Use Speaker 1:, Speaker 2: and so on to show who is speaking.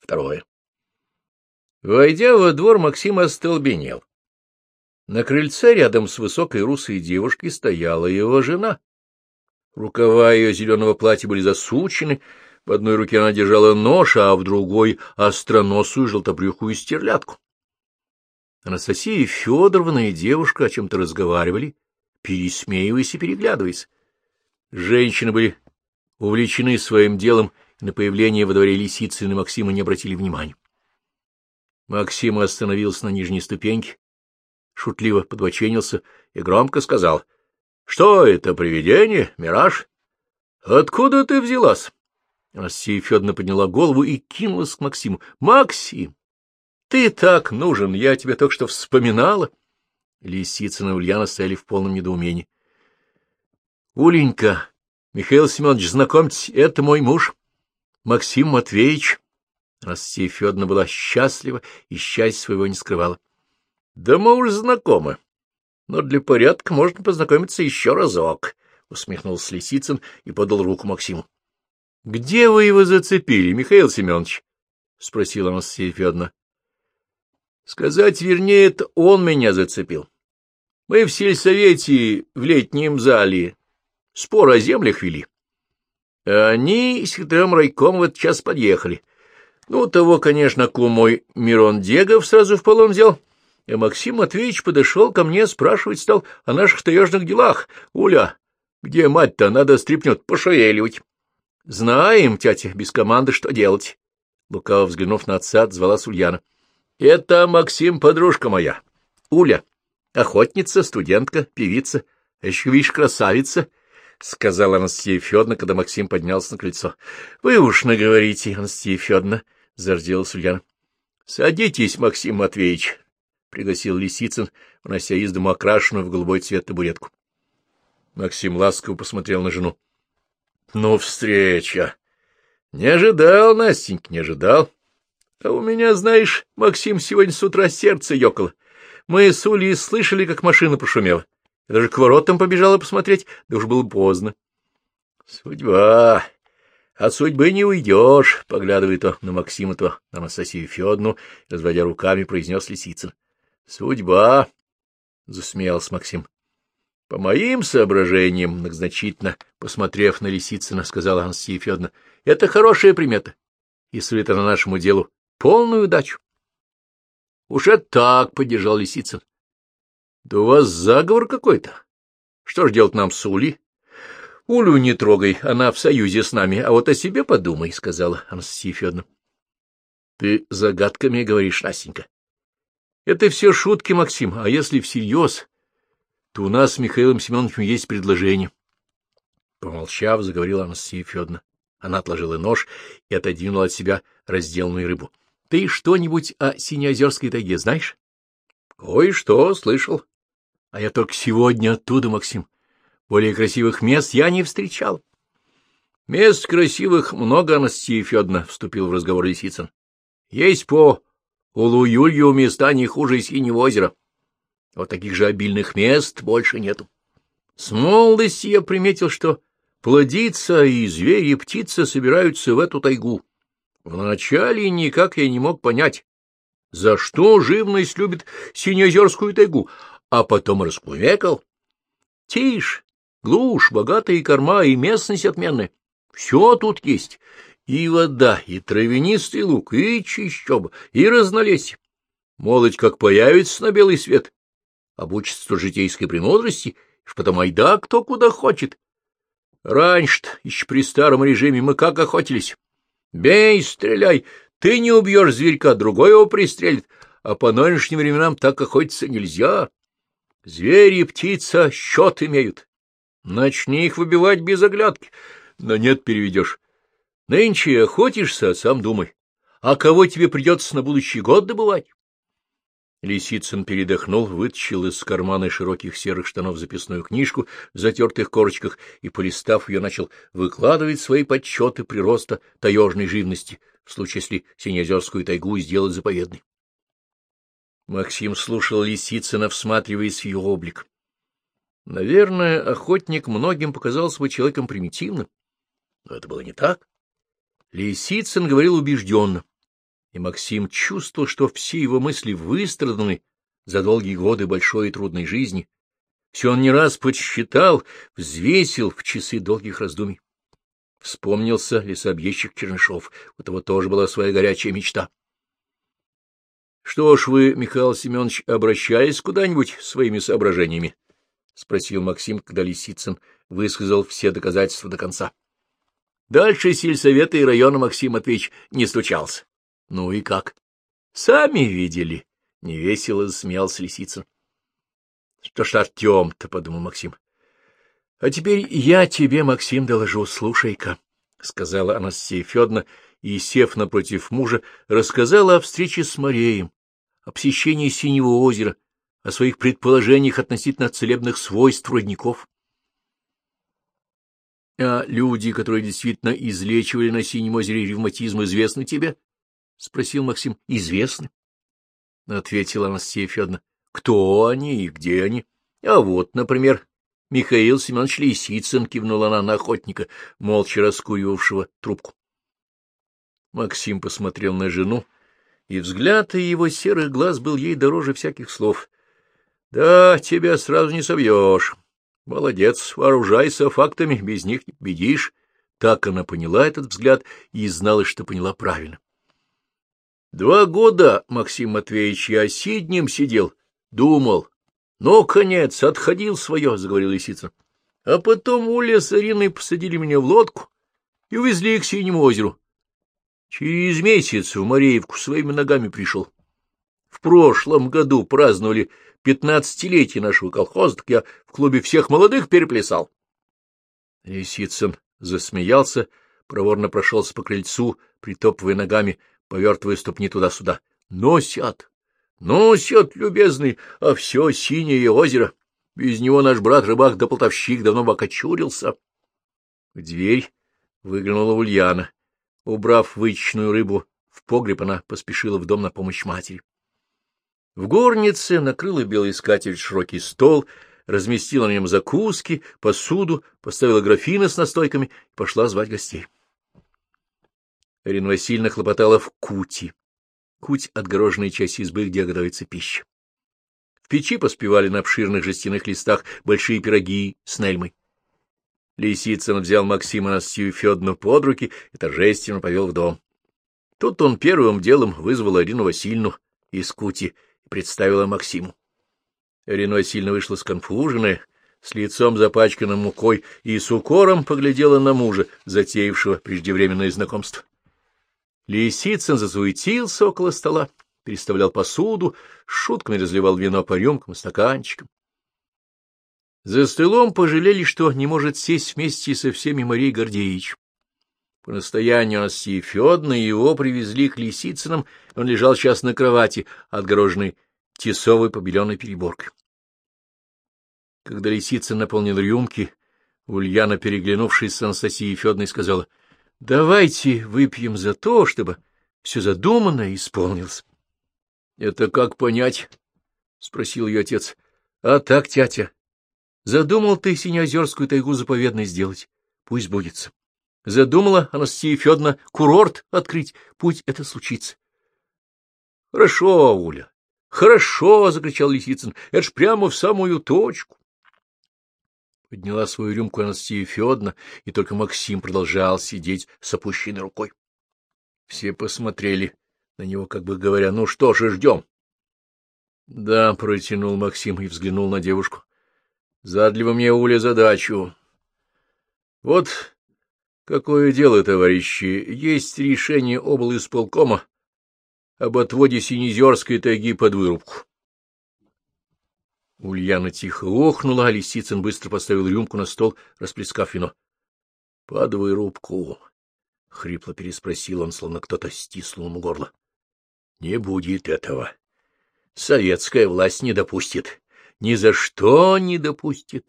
Speaker 1: Второе. Войдя во двор, Максим остолбенел. На крыльце рядом с высокой русой девушкой стояла его жена. Рукава ее зеленого платья были засучены, в одной руке она держала нож, а в другой — остроносую желтобрюхую стерлядку. Анастасия Федоровна и девушка о чем-то разговаривали, пересмеиваясь и переглядываясь. Женщины были увлечены своим делом, на появление во дворе Лисицына Максима не обратили внимания. Максим остановился на нижней ступеньке, шутливо подбоченился и громко сказал. — Что это, привидение, мираж? Откуда ты взялась? Анастасия Федоровна подняла голову и кинулась к Максиму. — Максим, ты так нужен, я тебя только что вспоминала. Лисицына и Ульяна стояли в полном недоумении. — Уленька, Михаил Семенович, знакомьтесь, это мой муж, Максим Матвеевич. Анастасия Федоровна была счастлива и счастья своего не скрывала. — Да мы уж знакомы. Но для порядка можно познакомиться еще разок, — усмехнулся Лисицын и подал руку Максиму. — Где вы его зацепили, Михаил Семенович? — спросила Анастасия Федоровна. — Сказать вернее, это он меня зацепил. Мы в сельсовете в летнем зале спор о землях вели. Они с секретарем райкома в этот час подъехали. Ну, того, конечно, кум мой Мирон Дегов сразу в полон взял. И Максим Матвеевич подошел ко мне, спрашивать стал о наших таежных делах. Уля, где мать-то, надо стрипнет пошевеливать. Знаем, тятя, без команды что делать. Лукаво взглянув на отца, звала Ульяна. — Это Максим, подружка моя. Уля, охотница, студентка, певица, а еще, видишь, красавица, — сказала Анастасия Федоровна, когда Максим поднялся на крыльцо. — Вы уж наговорите, Анастасия Федоровна, — зарделась Ульяна. — Садитесь, Максим Матвеевич, — пригласил Лисицын, внося из дома окрашенную в голубой цвет табуретку. Максим ласково посмотрел на жену. — Ну, встреча! Не ожидал, Настенька, не ожидал. А у меня, знаешь, Максим, сегодня с утра сердце ёкало. Мы с Улей слышали, как машина пошумела. Я даже к воротам побежала посмотреть, да уж было поздно. — Судьба! От судьбы не уйдешь, — поглядывая то на Максима, то на Анастасию Федоровну, разводя руками, произнес Лисицын. — Судьба! — засмеялся Максим. — По моим соображениям, многозначительно, посмотрев на Лисицына, сказала Анастасия Федоровна, — это хорошая примета и сулит она нашему делу полную удачу. — Уж это так, — поддержал Лисицын. — Да у вас заговор какой-то. Что ж делать нам с Улей? — Улю не трогай, она в союзе с нами, а вот о себе подумай, — сказала Анастасия Федоровна. — Ты загадками говоришь, Настенька. — Это все шутки, Максим, а если всерьез, то у нас с Михаилом Семеновичем есть предложение. Помолчав, заговорила Анастасия Федоровна. Она отложила нож и отодвинула от себя разделанную рыбу. — Ты что-нибудь о Синеозерской тайге знаешь? — Кое-что слышал. — А я только сегодня оттуда, Максим. Более красивых мест я не встречал. — Мест красивых много, Анастасия Федоровна, — вступил в разговор Лисицын. — Есть по Улу-Юлью места не хуже Синего озера. Вот таких же обильных мест больше нету. С молодости я приметил, что плодиться и звери, и птицы собираются в эту тайгу. Вначале никак я не мог понять, за что живность любит Синеозерскую тайгу, а потом раскумекал. Тишь, глушь, богатые корма и местность отменная. Все тут есть. И вода, и травянистый луг, и чищоба, и разнолесье. Молодь как появится на белый свет, обучится житейской премудрости, и потом айда кто куда хочет. Раньше-то, еще при старом режиме, мы как охотились. Бей, стреляй, ты не убьешь зверька, другой его пристрелит, а по нынешним временам так охотиться нельзя. Звери и птица счет имеют. Начни их выбивать без оглядки, но нет переведешь. Нынче охотишься, а сам думай, а кого тебе придется на будущий год добывать? Лисицын передохнул, вытащил из кармана широких серых штанов записную книжку в затертых корочках и, полистав ее, начал выкладывать свои подсчеты прироста таежной живности, в случае, если Синеозерскую тайгу сделать заповедной. Максим слушал Лисицына, всматриваясь в ее облик. Наверное, охотник многим показался бы человеком примитивным, но это было не так. Лисицын говорил убежденно, и Максим чувствовал, что все его мысли выстраданы за долгие годы большой и трудной жизни. Все он не раз подсчитал, взвесил в часы долгих раздумий. Вспомнился лесообъездчик Чернышов, у того тоже была своя горячая мечта. — Что ж вы, Михаил Семенович, обращались куда-нибудь своими соображениями? — спросил Максим, когда Лисицын высказал все доказательства до конца. Дальше сельсовета и района Максим Матвеевич не стучался. — Ну и как? — Сами видели. — невесело засмеялся Лисицын. — Что ж Артем-то, — подумал Максим. — А теперь я тебе, Максим, доложу, слушай-ка, — сказала Анастасия Федоровна, и, сев напротив мужа, рассказала о встрече с Мареем, о посещении Синего озера, о своих предположениях относительно целебных свойств родников. — А люди, которые действительно излечивали на Синем озере ревматизм, известны тебе? — спросил Максим. — Известны. — ответила Анастасия Федоровна. — Кто они и где они? — А вот, например, Михаил Семенович Лисицын, — кивнула она на охотника, молча раскуривавшего трубку. Максим посмотрел на жену, и взгляд его серых глаз был ей дороже всяких слов. — Да, тебя сразу не совьешь. Молодец, вооружайся фактами, без них не победишь. Так она поняла этот взгляд и знала, что поняла правильно. Два года, Максим Матвеевич, я сиднем сидел, думал. Ну, конец, отходил свое, — заговорил Лисица. А потом Уля с Ариной посадили меня в лодку и увезли к Синему озеру. Через месяц в Мареевку своими ногами пришел. В прошлом году праздновали пятнадцатилетие нашего колхоза, так я в клубе всех молодых переплясал. Лисицын засмеялся, проворно прошелся по крыльцу, притопывая ногами, повертывая ступни туда-сюда. Носят, носят, любезный, а все синее озеро. Без него наш брат-рыбак да полтовщик давно бы. В дверь выглянула Ульяна. Убрав вычечную рыбу в погреб, она поспешила в дом на помощь матери. В горнице накрыла белый скатерть широкий стол, разместила на нем закуски, посуду, поставила графины с настойками и пошла звать гостей. Ирина Васильевна хлопотала в кути. Куть — отгороженная часть избы, где готовится пища. В печи поспевали на обширных жестяных листах большие пироги с нельмой. Лисицын взял Максима Настасью Федоровну под руки и торжественно повел в дом. Тут он первым делом вызвал Арину Васильевну из кути и представила Максиму. Ирина Васильевна вышла сконфуженная, с лицом запачканным мукой, и с укором поглядела на мужа, затеявшего преждевременное знакомство. Лисицын засуетился около стола, переставлял посуду, шутками разливал вино по рюмкам и стаканчикам. За столом пожалели, что не может сесть вместе со всеми Марей Гордеевич. По настоянию Анастасии Федоровны его привезли к Лисицынам, он лежал сейчас на кровати, отгороженной тесовой побеленной переборкой. Когда Лисицын наполнил рюмки, Ульяна, переглянувшись с Анастасией Федоровной, сказала, — Давайте выпьем за то, чтобы все задуманное исполнилось. — Это как понять? — спросил ее отец. — А так, тятя, задумал ты Синеозерскую тайгу заповедной сделать. Пусть будется. Задумала Анастасия Федоровна курорт открыть. Пусть это случится. — Хорошо, Уля, хорошо, — закричал Лисицын, — это ж прямо в самую точку. Подняла свою рюмку Анастасия Федоровна, и только Максим продолжал сидеть с опущенной рукой. Все посмотрели на него, как бы говоря, ну что же ждем? — Да, — протянул Максим и взглянул на девушку. — Задли вы мне, Уля, задачу. — Вот Какое дело, товарищи, есть решение облисполкома об отводе Синезерской тайги под вырубку. Ульяна тихо охнула, а Лисицын быстро поставил рюмку на стол, расплескав вино. — Под вырубку, — хрипло переспросил он, словно кто-то стиснул ему горло. — Не будет этого. Советская власть не допустит. Ни за что не допустит.